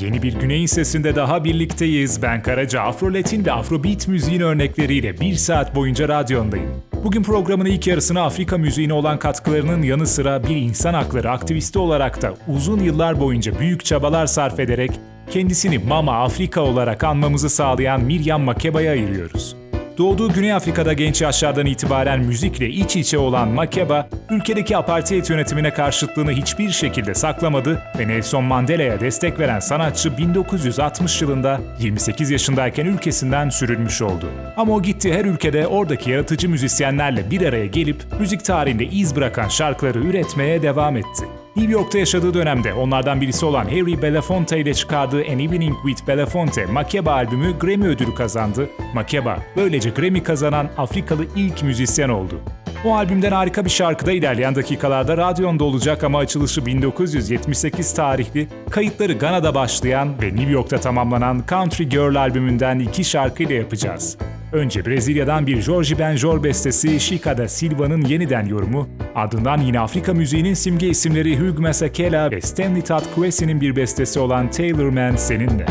Yeni bir Güney'in sesinde daha birlikteyiz. Ben Karaca, Afro-Latin ve Afrobeat müziğin örnekleriyle bir saat boyunca radyondayım. Bugün programın ilk yarısına Afrika müziğine olan katkılarının yanı sıra bir insan hakları aktivisti olarak da uzun yıllar boyunca büyük çabalar sarf ederek kendisini Mama Afrika olarak anmamızı sağlayan Miriam Makeba'ya ayırıyoruz. Doğduğu Güney Afrika'da genç yaşlardan itibaren müzikle iç içe olan Makeba, ülkedeki apartheid yönetimine karşıtlığını hiçbir şekilde saklamadı ve Nelson Mandela'ya destek veren sanatçı 1960 yılında 28 yaşındayken ülkesinden sürülmüş oldu. Ama o gitti her ülkede oradaki yaratıcı müzisyenlerle bir araya gelip müzik tarihinde iz bırakan şarkıları üretmeye devam etti. New York'ta yaşadığı dönemde onlardan birisi olan Harry Belafonte ile çıkardığı An Evening with Belafonte Makeba albümü Grammy ödülü kazandı. Makeba böylece Grammy kazanan Afrikalı ilk müzisyen oldu. O albümden harika bir şarkıda ilerleyen dakikalarda radyonda olacak ama açılışı 1978 tarihli, kayıtları Gana'da başlayan ve New York'ta tamamlanan Country Girl albümünden iki şarkıyla yapacağız. Önce Brezilya'dan bir Jorge Benjor bestesi Chica da Silva'nın yeniden yorumu, ardından yine Afrika müziğinin simge isimleri Hugh Masekela ve Stanley Tatkwesi'nin bir bestesi olan Taylor Man seninle.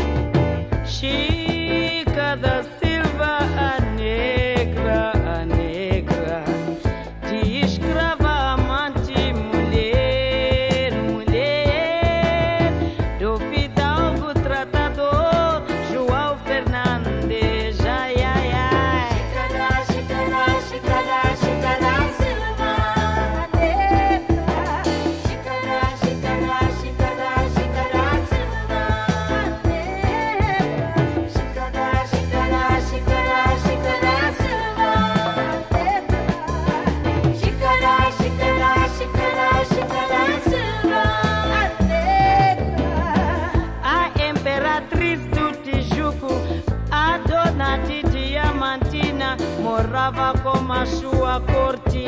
Chica com a corte,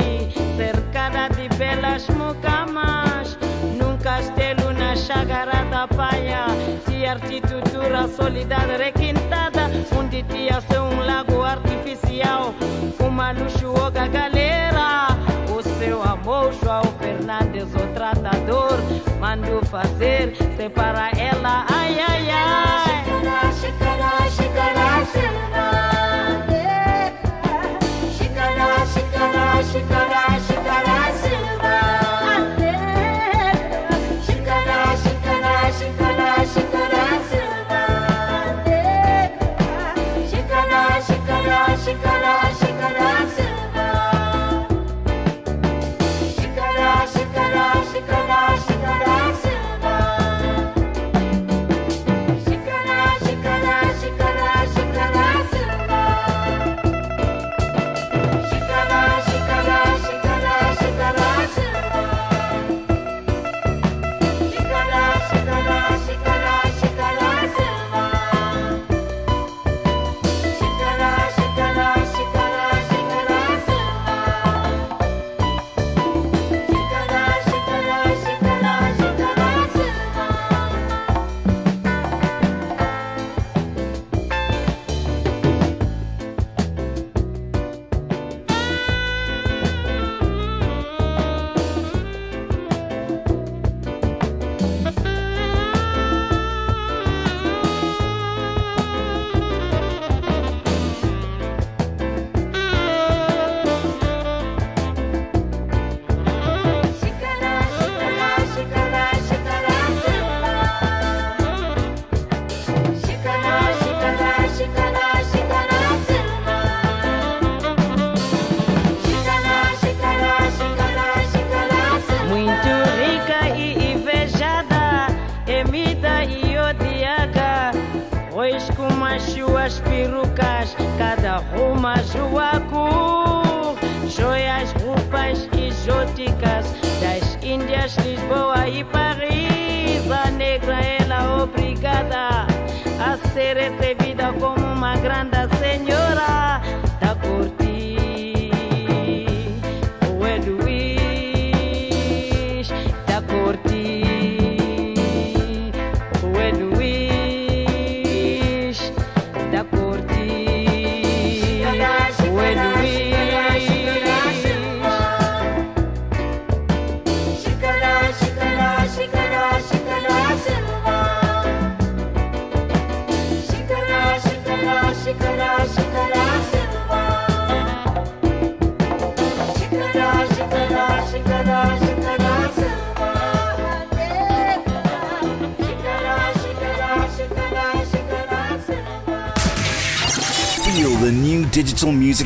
cercada de belas mucamas. Num castelo na Chácara da Paia, tinha arquitetura solidariedade requintada, onde tinha seu um lago artificial, uma luxuosa galera. O seu amor, João Fernandes, o tratador, mandou fazer, separa ela, ai, ai, ai.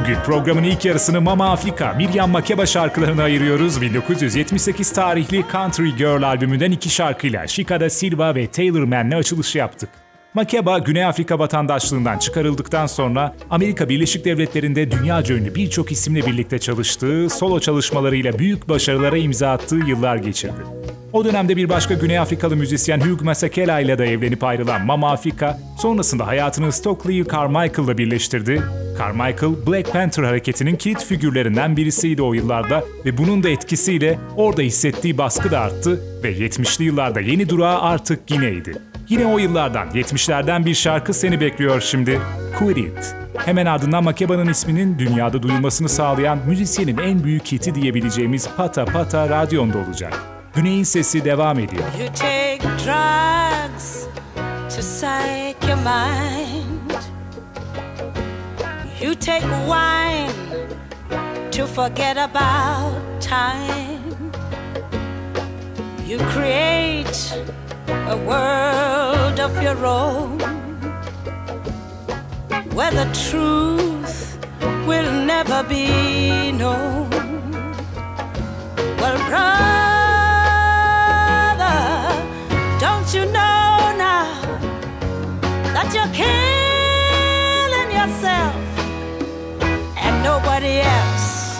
Bugün programın ilk yarısını Mama Afrika, Miriam Makeba şarkılarına ayırıyoruz. 1978 tarihli Country Girl albümünden iki şarkıyla Chica da Silva ve Taylor Mann'le açılışı yaptık. Makeba, Güney Afrika vatandaşlığından çıkarıldıktan sonra Amerika Birleşik Devletleri'nde dünyaca ünlü birçok isimle birlikte çalıştığı, solo çalışmalarıyla büyük başarılara imza attığı yıllar geçirdi. O dönemde bir başka Güney Afrikalı müzisyen Hugh Masekela ile de evlenip ayrılan Mama Afrika, sonrasında hayatını Stockley'i Carmichael'la birleştirdi. Carmichael, Black Panther hareketinin kilit figürlerinden birisiydi o yıllarda ve bunun da etkisiyle orada hissettiği baskı da arttı ve 70'li yıllarda yeni durağı artık Gine'ydi. Yine o yıllardan, 70'lerden bir şarkı seni bekliyor şimdi. Quit It. Hemen ardından Makeba'nın isminin dünyada duyulmasını sağlayan müzisyenin en büyük hiti diyebileceğimiz Pata Pata radyonda olacak. Güney'in sesi devam ediyor. You take drugs to psych your mind. You take wine to forget about time. You create a world of your own where the truth will never be known. Well, brother, don't you know now that you're killing yourself and nobody else?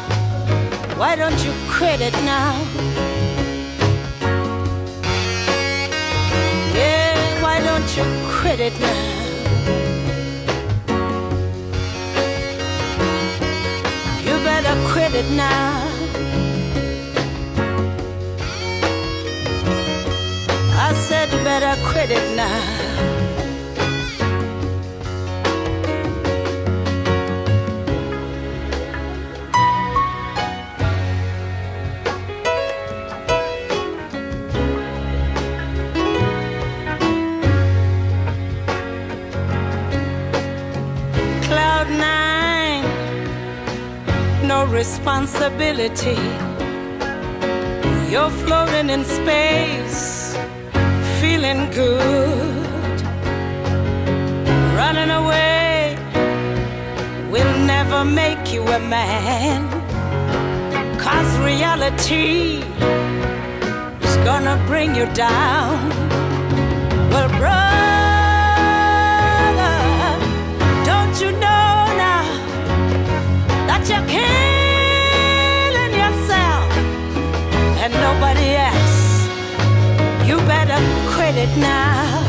Why don't you quit it now? Why don't quit it now? You better quit it now. I said you better quit it now. Responsibility. You're floating in space, feeling good. Running away will never make you a man. Cause reality is gonna bring you down. Well, brother, don't you know now that you're killing nobody else? You better quit it now.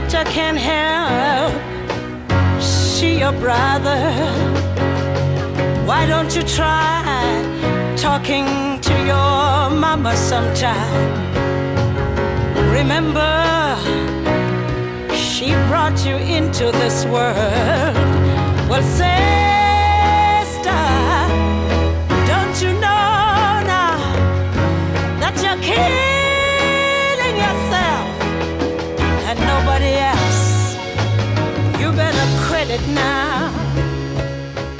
Doctor can't help. See your brother. Why don't you try talking to your mama sometime? Remember, she brought you into this world. Well, sister, don't you know now that you're killing it now.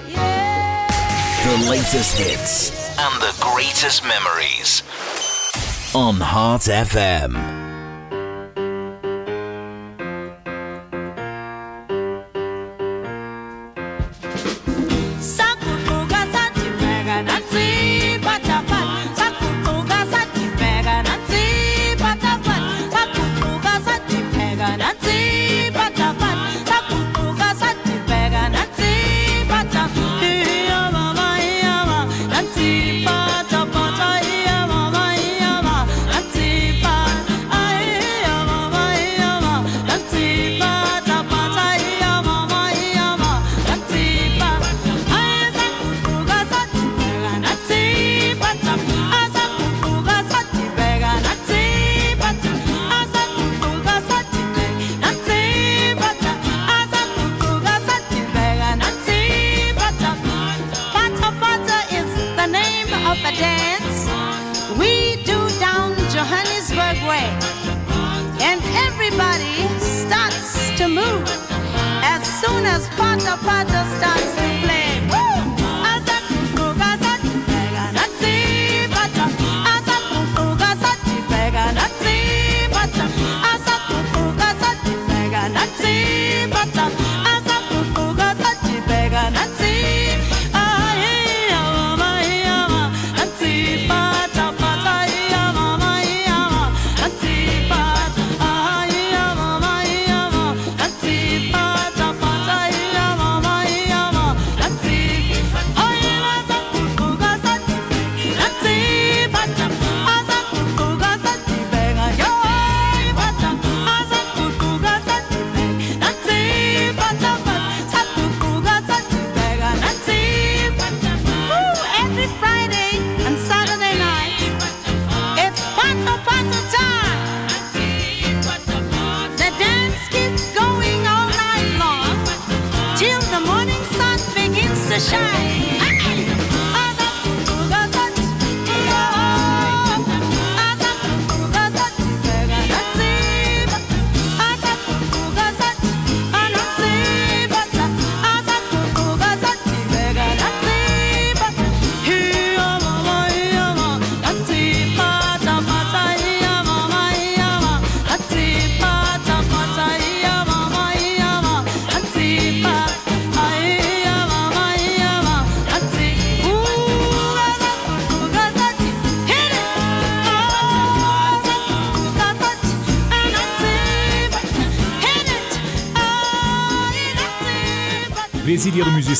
Yeah. The latest hits and the greatest memories on Heart FM.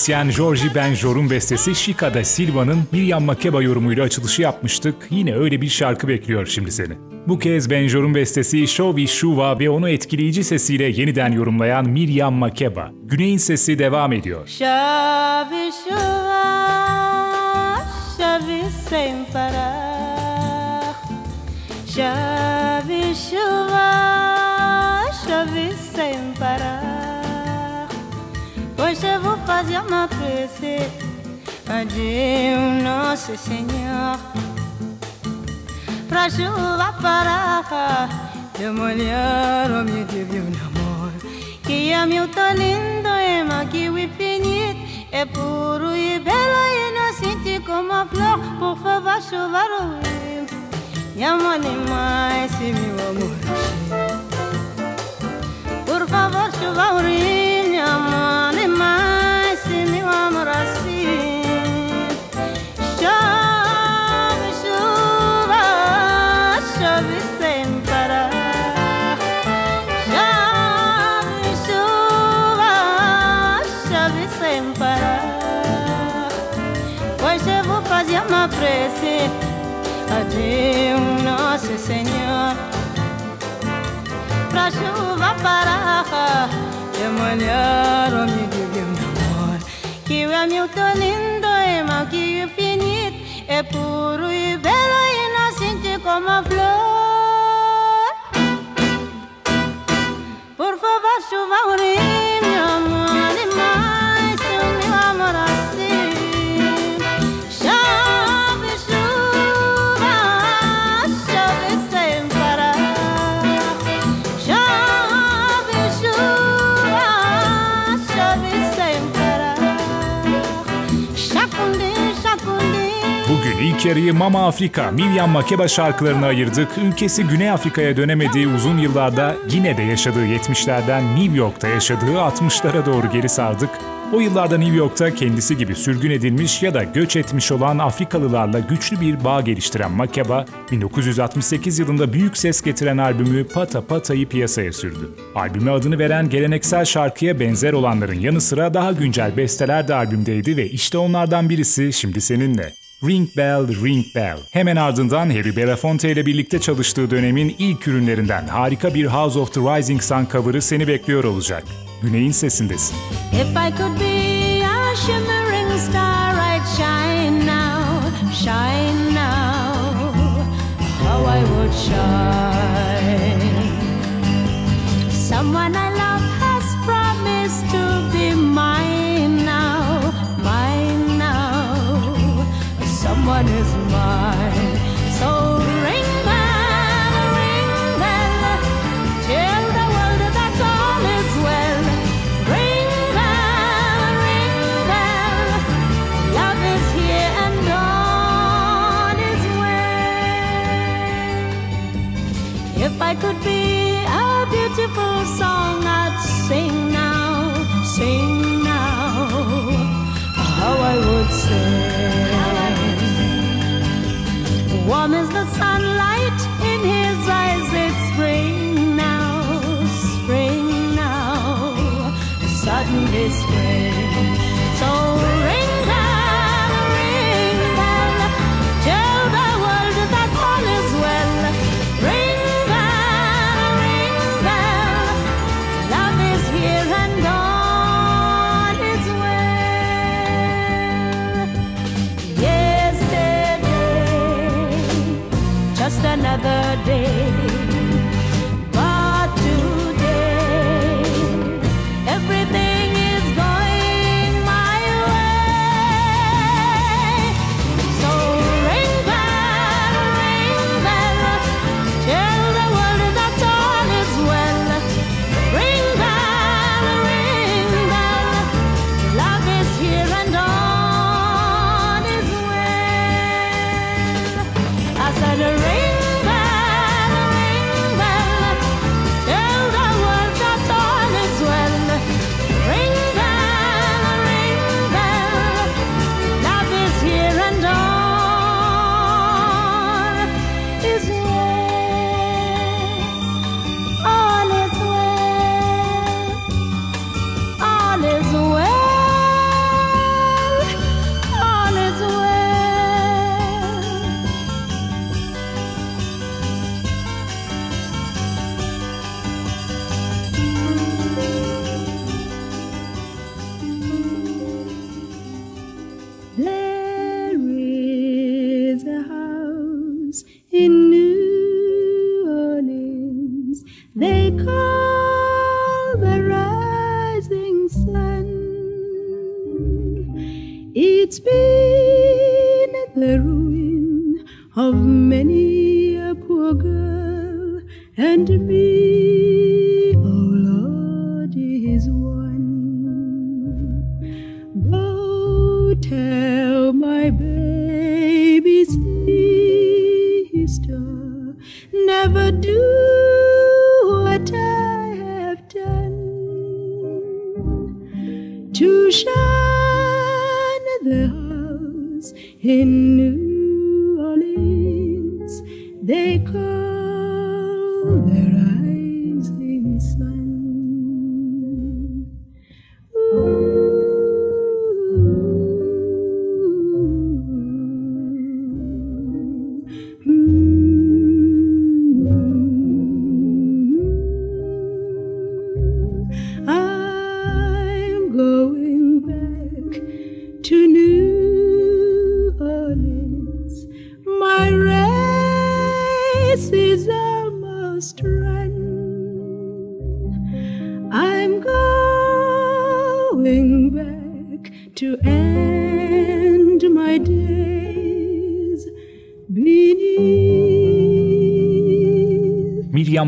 Müzisyen Jorge Benjor'un bestesi Chica Silva'nın Miriam Makeba yorumuyla açılışı yapmıştık. Yine öyle bir şarkı bekliyor şimdi seni. Bu kez Benjor'un bestesi Shovi Shuva ve onu etkileyici sesiyle yeniden yorumlayan Miriam Makeba. Güney'in sesi devam ediyor. Chove chuva, chove sem parar. Chove je vous fasse ma prière. Adieu, nosso Senhor. Pra chuva parar, de molhar o meu teve um amor. Que é meu tão lindo, é maquio e finito, é puro e belo e inocente como a flor. Por favor, chuva, o Me ama demais, esse meu amor Por favor, chuva, ruim, me ama. chuva parar E molhar o meu amor Que o amigo tão lindo e mal que o infinito É puro e belo e inocente como a flor. Por favor, chuva, orelha Yarıyı Mama Afrika, Miriam Makeba şarkılarına ayırdık. Ülkesi Güney Afrika'ya dönemediği uzun yıllarda yine de yaşadığı 70'lerden New York'ta yaşadığı 60'lara doğru geri sardık. O yıllarda New York'ta kendisi gibi sürgün edilmiş ya da göç etmiş olan Afrikalılarla güçlü bir bağ geliştiren Makeba, 1968 yılında büyük ses getiren albümü Pata Pata'yı piyasaya sürdü. Albüme adını veren geleneksel şarkıya benzer olanların yanı sıra daha güncel besteler de albümdeydi ve işte onlardan birisi şimdi seninle. Ring Bell, Ring Bell. Hemen ardından Harry Belafonte ile birlikte çalıştığı dönemin ilk ürünlerinden harika bir House of the Rising Sun cover'ı seni bekliyor olacak. Güney'in sesindesin. If I could be a shimmering star, I'd shine now, shine now. How I would shine. Someone I love Someone is mine. So ring bell, ring bell, tell the world that all is well. Ring bell, ring bell, love is here and all is well. If I could be warm as the sunlight. Never do what I have done to shine the house in New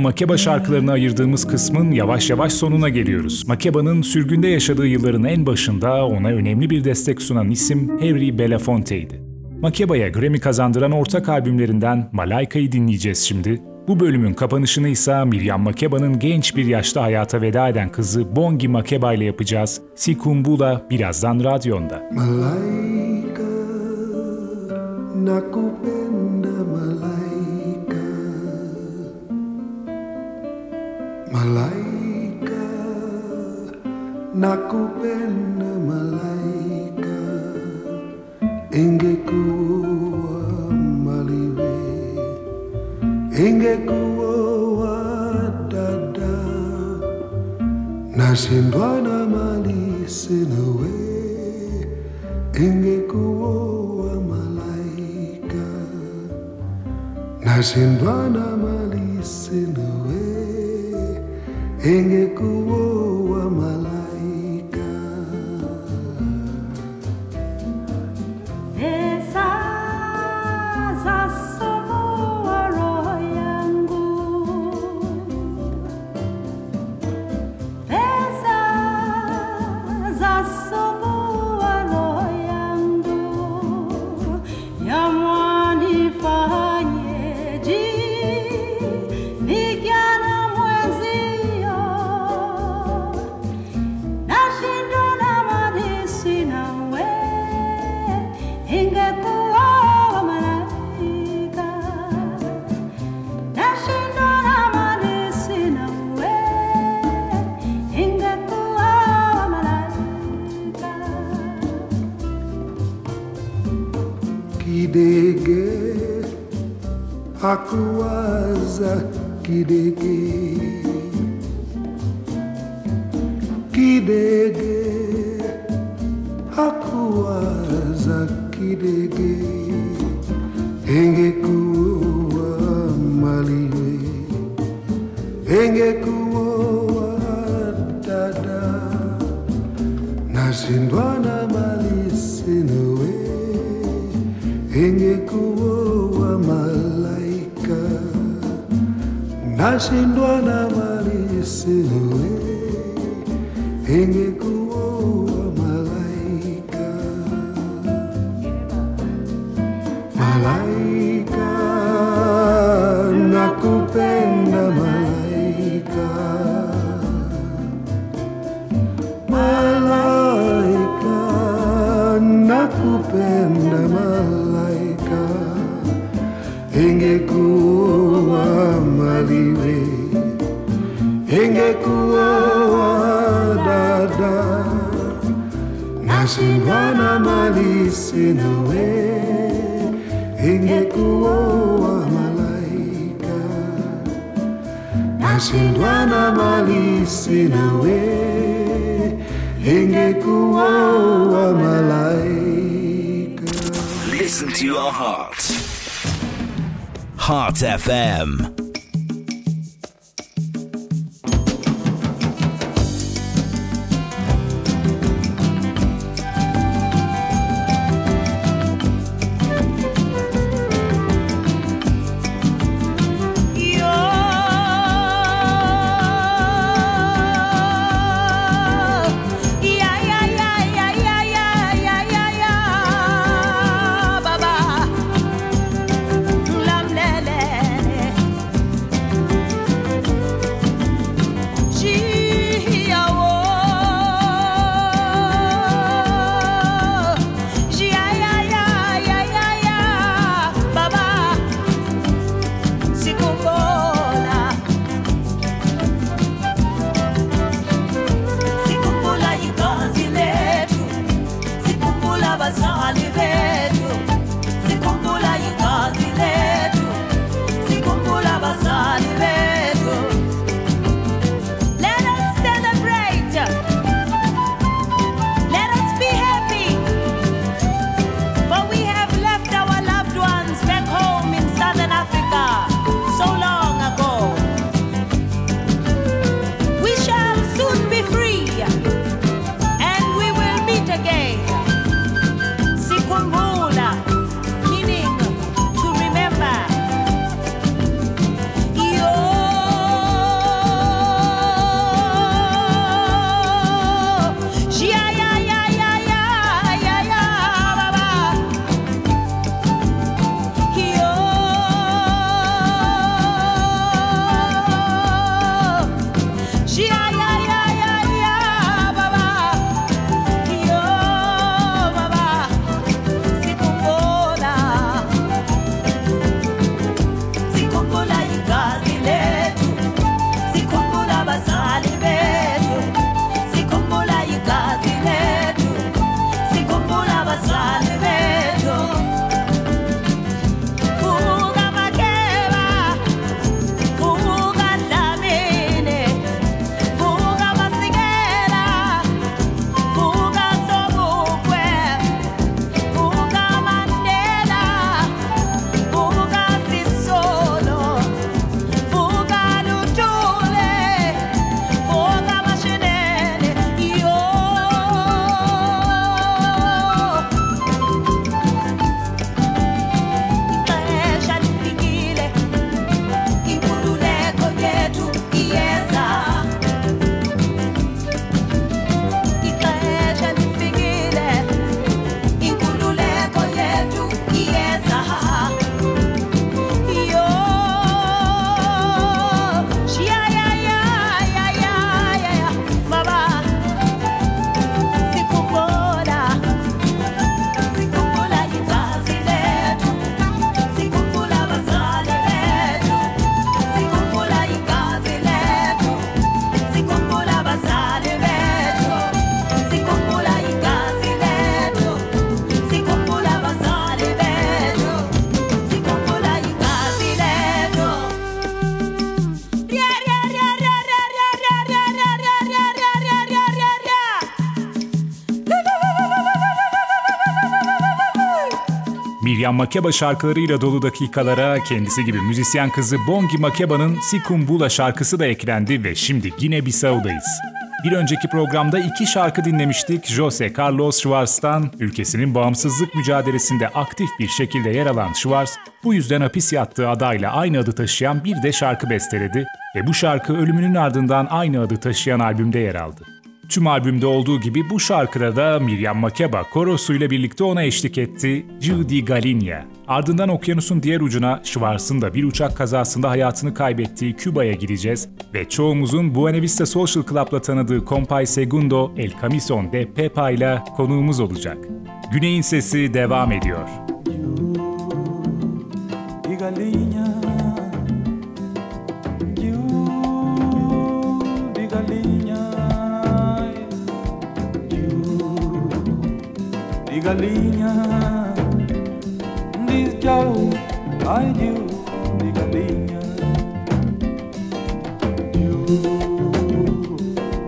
Makeba şarkılarına ayırdığımız kısmın yavaş yavaş sonuna geliyoruz. Makeba'nın sürgünde yaşadığı yılların en başında ona önemli bir destek sunan isim Harry Belafonte'ydi. Makeba'ya Grammy kazandıran ortak albümlerinden Malaika'yı dinleyeceğiz şimdi. Bu bölümün kapanışını ise Miriam Makeba'nın genç bir yaşta hayata veda eden kızı Bongi Makeba ile yapacağız. Sikumbula birazdan radyonda. Malaika, nakupenda aku pena malaika Engge kuwa maliwe Engge kuwa dada Nashindwa na mali sinawe Engge malaika Nashindwa na mali sinawe Engekuwa FM. Miriam Makeba şarkılarıyla dolu dakikalara kendisi gibi müzisyen kızı Bongi Makeba'nın Sikumbula şarkısı da eklendi ve şimdi yine Bissau'dayız. Bir önceki programda iki şarkı dinlemiştik. Jose Carlos Schwartz'tan ülkesinin bağımsızlık mücadelesinde aktif bir şekilde yer alan Schwartz, bu yüzden hapis yattığı adayla aynı adı taşıyan bir de şarkı besteledi ve bu şarkı ölümünün ardından aynı adı taşıyan albümde yer aldı. Tüm albümde olduğu gibi bu şarkıda da Miriam Makeba korosuyla birlikte ona eşlik etti, Judy Galinia. Ardından okyanusun diğer ucuna Schwarz'ın da bir uçak kazasında hayatını kaybettiği Küba'ya gideceğiz ve çoğumuzun Buena Vista Social Club'la tanıdığı Compay Segundo El Camison de Pepa ile konuğumuz olacak. Güney'in sesi devam ediyor. Galinha Diz tchau, ai Diu, de galinha Diu,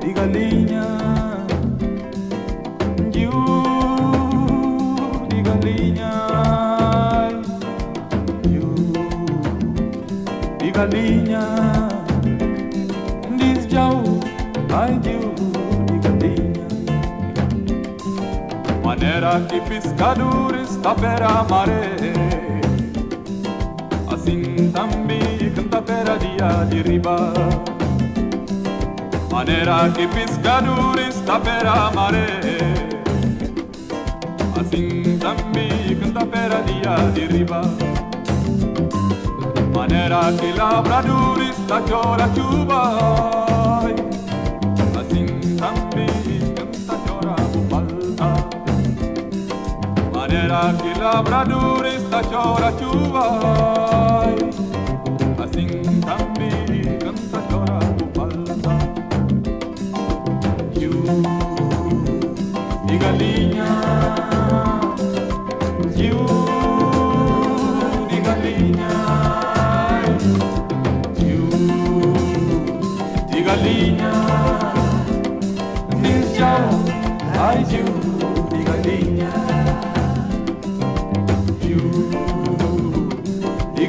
de galinha de galinha de galinha Maneira que pescadores tapera a maré Assim também canta pera dia de riba. Maneira que pescadores tapera a maré Assim também canta pera dia de riba. Maneira que labradores da chora chuva Será que labrador está chora chuva?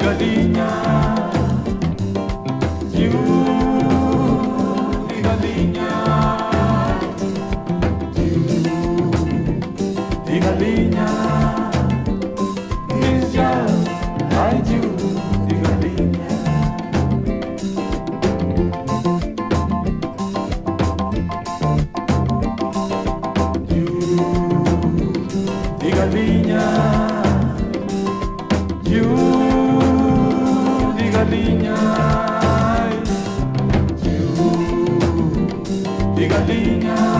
Galinha happy now.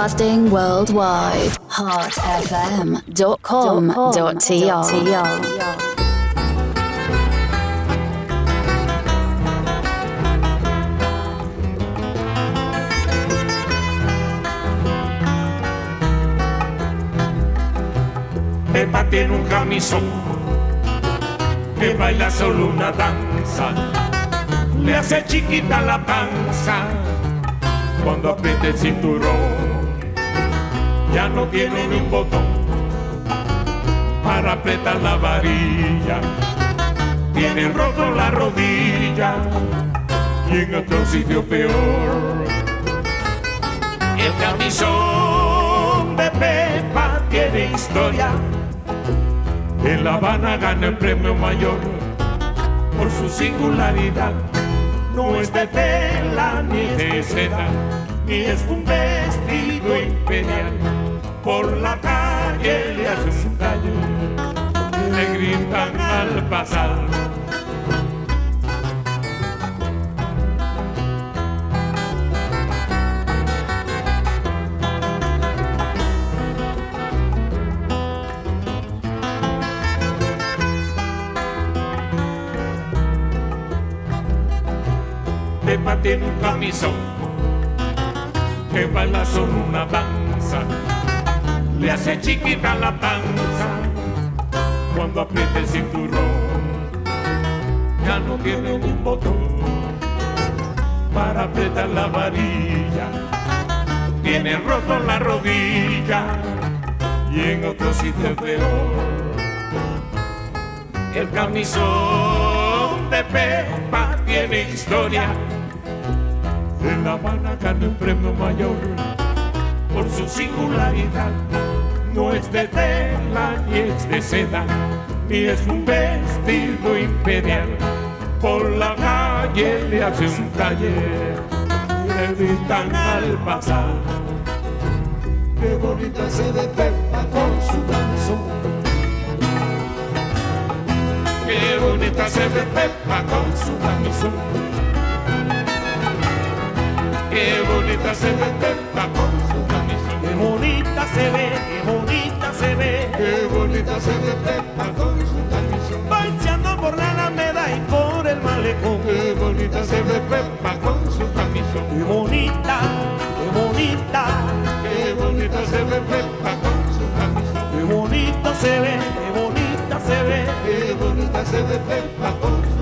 Broadcasting worldwide. heartfm.com.tr. Pepa tiene un camisón que baila solo una danza, le hace chiquita la panza cuando aprieta el cinturón. Ya no tiene un botón para apretar la varilla, tiene roto la rodilla y en otro sitio peor. El camisón de Pepa tiene historia. En La Habana gana el premio mayor por su singularidad. No es de tela ni de seda, ni es un vestido imperial por la calle le hace un talle, le gritan al pasar. Te tiene un camisón que baila sobre una danza le hace chiquita la panza cuando aprieta el cinturón, ya no tiene un botón para apretar la varilla, tiene roto la rodilla y en otro sitio peor. El camisón de Pepa tiene historia. En La Habana ganó un premio mayor por su singularidad. No es de tela ni es de seda, ni es un vestido imperial. Por la calle le hace un taller, le gritan al pasar. Qué bonita se ve Pepa con su camisón. Qué bonita se ve Pepa con su camisón. Qué bonita se ve Pepa con su camisón. Qué bonita se ve, qué bonita se ve. Qué bonita se ve Pepa con su camisón. Paseando por la Alameda y por el malecón. Qué bonita se ve Pepa con su camisón. Qué bonita, qué bonita. Qué bonita se ve Pepa con su camisón. Qué bonita se ve, qué bonita se ve. Qué bonita se ve Pepa con su camisón.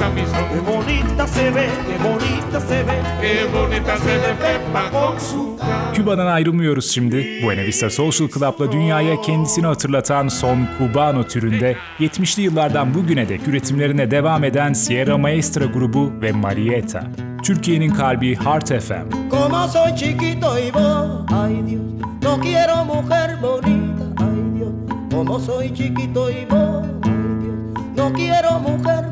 Su Qué bonita se ve, qué bonita se ve. Qué bonita se ve Pepa con su. Küba'dan ayrılmıyoruz şimdi. Buena Vista Social Club'la dünyaya kendisini hatırlatan son Cubano türünde 70'li yıllardan bugüne dek üretimlerine devam eden Sierra Maestra grubu ve Marieta. Türkiye'nin kalbi Heart FM. Como soy chiquito y vos, ay Dios, no quiero mujer bonita, ay Dios. Como soy chiquito y vos, ay Dios, no quiero mujer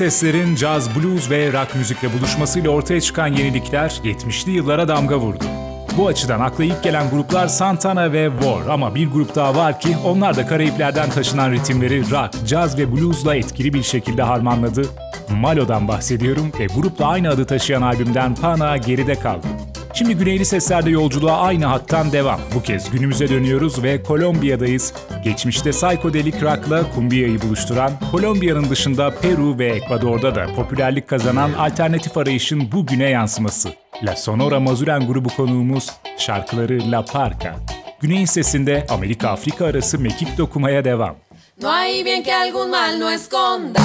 seslerin caz, blues ve rock müzikle buluşmasıyla ortaya çıkan yenilikler 70'li yıllara damga vurdu. Bu açıdan akla ilk gelen gruplar Santana ve War ama bir grup daha var ki onlar da Karayipler'den taşınan ritimleri rock, caz ve bluesla etkili bir şekilde harmanladı. Malo'dan bahsediyorum ve grupla aynı adı taşıyan albümden Pana geride kaldı. Şimdi Güneyli Sesler'de yolculuğa aynı hattan devam. Bu kez günümüze dönüyoruz ve Kolombiya'dayız. Geçmişte psychedelic rock'la kumbiyayı buluşturan, Kolombiya'nın dışında Peru ve Ekvador'da da popülerlik kazanan alternatif arayışın bugüne yansıması. La Sonora Mazuren grubu konuğumuz şarkıları La Parca. Güney'in sesinde Amerika-Afrika arası mekik dokumaya devam. No hay bien que algún mal no esconda.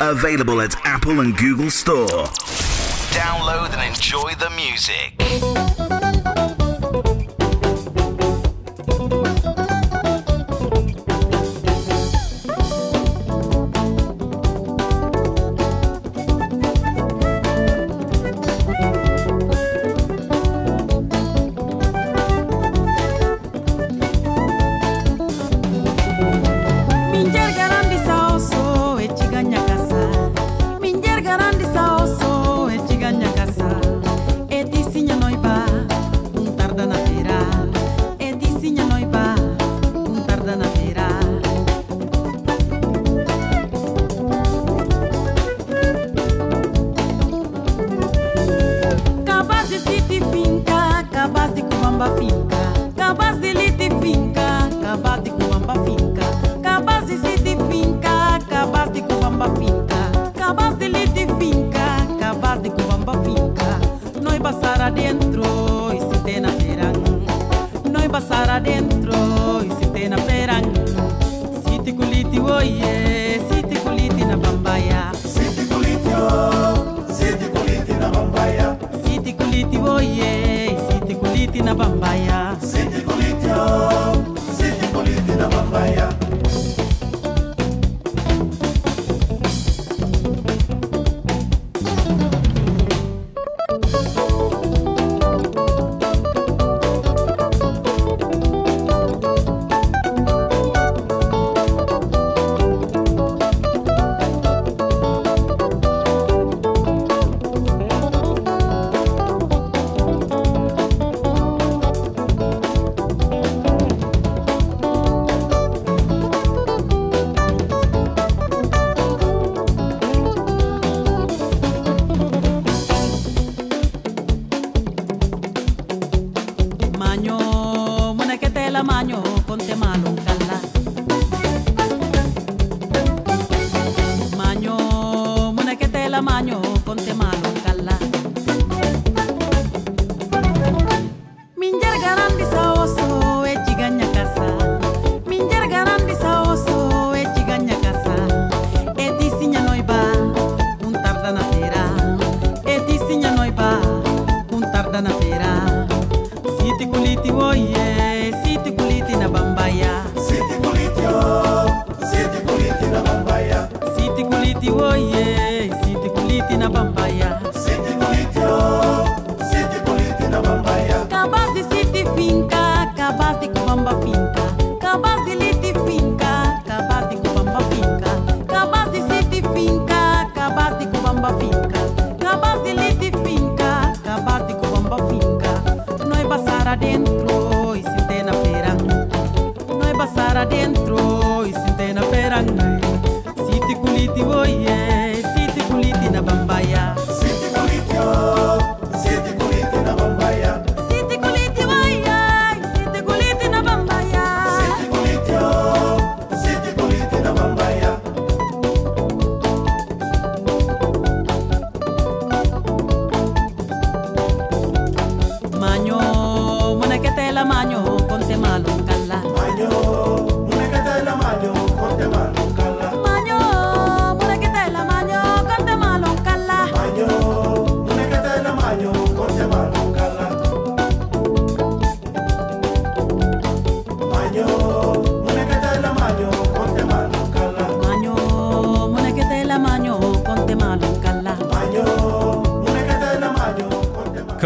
Available at Apple and Google Store. Download and enjoy the music.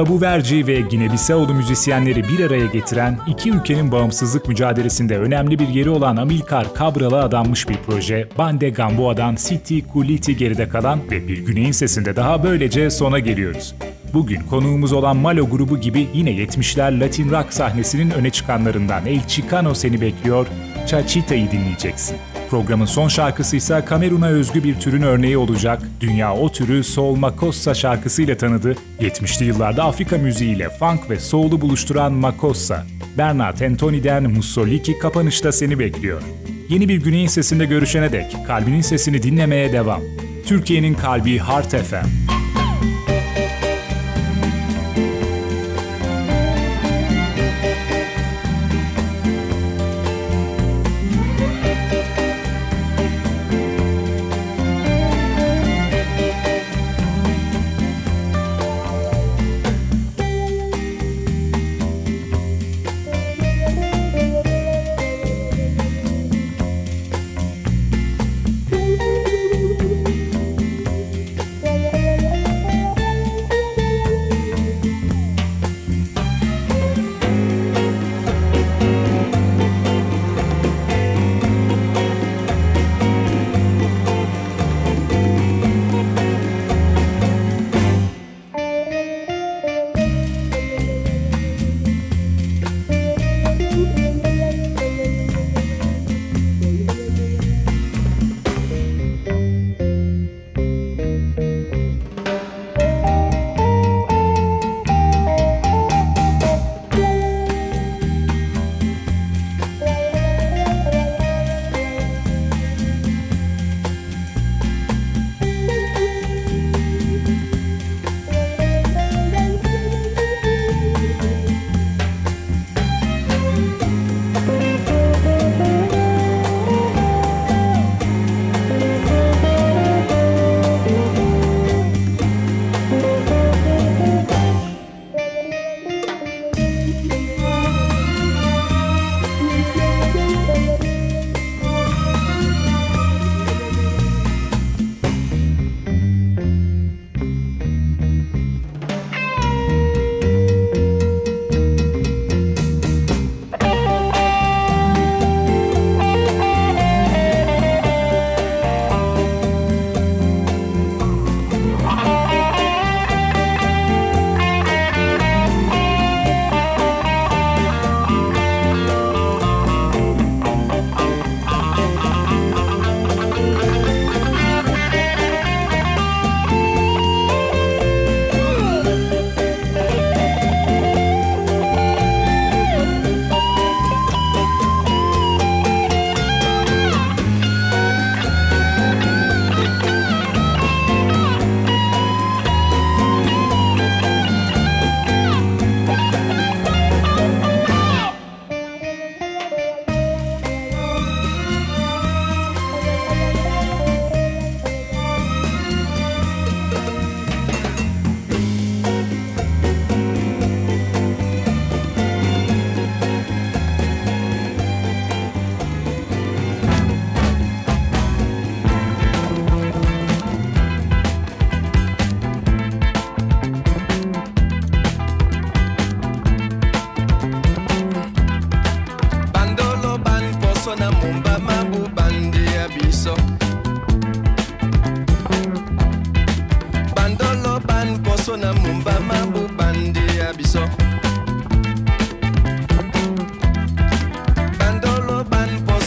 Cabo Verci ve Gine-Bissau'lu müzisyenleri bir araya getiren iki ülkenin bağımsızlık mücadelesinde önemli bir yeri olan Amilcar Cabral'a adanmış bir proje, Bande Gamboa'dan City Kuliti geride kalan ve bir güneyin sesinde daha böylece sona geliyoruz. Bugün konuğumuz olan Malo grubu gibi yine 70'ler Latin rock sahnesinin öne çıkanlarından El Chicano seni bekliyor, Chachita'yı dinleyeceksin. Programın son şarkısı ise Kamerun'a özgü bir türün örneği olacak. Dünya o türü Soul Makossa şarkısıyla tanıdı. 70'li yıllarda Afrika müziğiyle funk ve soul'u buluşturan Makossa. Bernard Anthony'den Mussoliki kapanışta seni bekliyor. Yeni bir güneyin sesinde görüşene dek kalbinin sesini dinlemeye devam. Türkiye'nin kalbi Heart FM.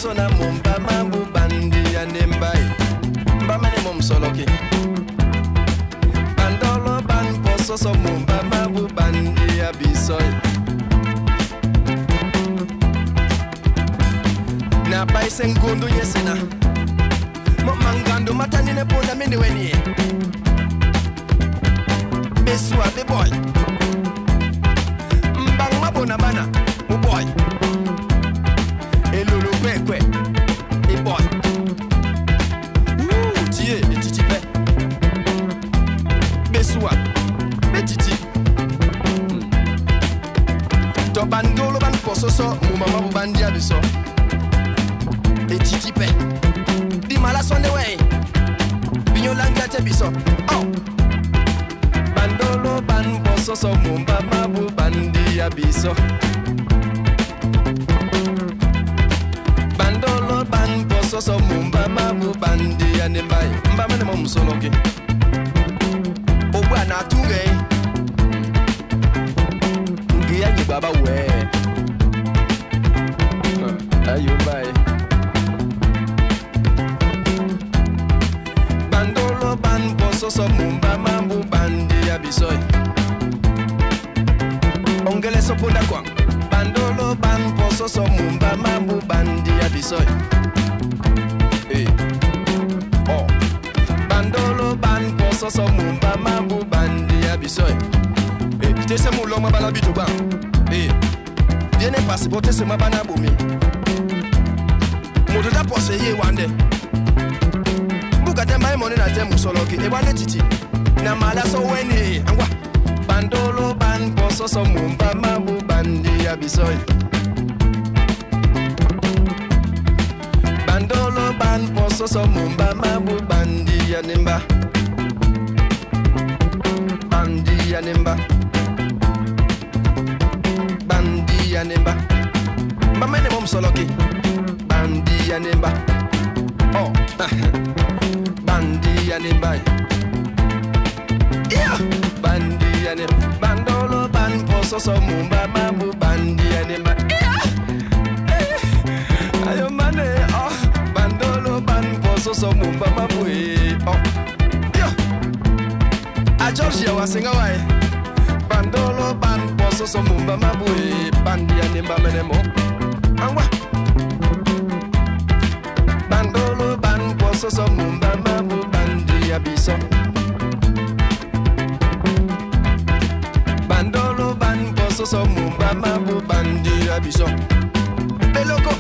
sona mumba mambu bandi ya nembai mbama ne mum soloki bandolo ban poso so mumba mambu bandi ya bisoy na paisen gundu yesena mo mangandu matani ne ponda mini weni beswa be boy. Mbang mabona bana. soso mumama so biso etiti pe dimala sonde wei binyolangia te biso oh. bandolo banbososo mumama bubandia biso bandolo banbososo mumama bubandia ne mbai mbama ne mo musoloke obwana atunge baba bawee ayo bandolo ban pososo mumba mabu bandi ya bisoy ongele sopunda kwa. Bandolo ban pososo mumba mabu bandi ya Eh. Oh. bandolo ban pososo mumba mabu bandi ya Eh, tese muloma bana bitu ba Eh. viene pasipo tese mabana bumi moto tapɔsɛ yie wandɛ buka tɛmba ye mɔni na tɛ musɔlɔki e wane titi. Na maala sɔ wɛni angwa. Bandolo ban pɔsɔsɔ mun ba ma bu bandi abisɔye bandolo ban pɔsɔsɔ mun ba ma bu bandi yanimba bandi yanimba bandi yanimba mamɛnɛ mɔ musɔlɔki and him. Oh, bandi and. Yeah, Bandi and. Bandolo band poso so mumba mamu bandi and him by. Yeah, ayo mane oh. Bandolo band poso so mumba mamu oh. Yeah, a Georgia was singing away. Bandolo band poso so mumba mamu Bandy and him by menemo. Angwa. soso mombama bobandi ya biso. Bandolo banko soso mombama bobandi ya biso. Eloko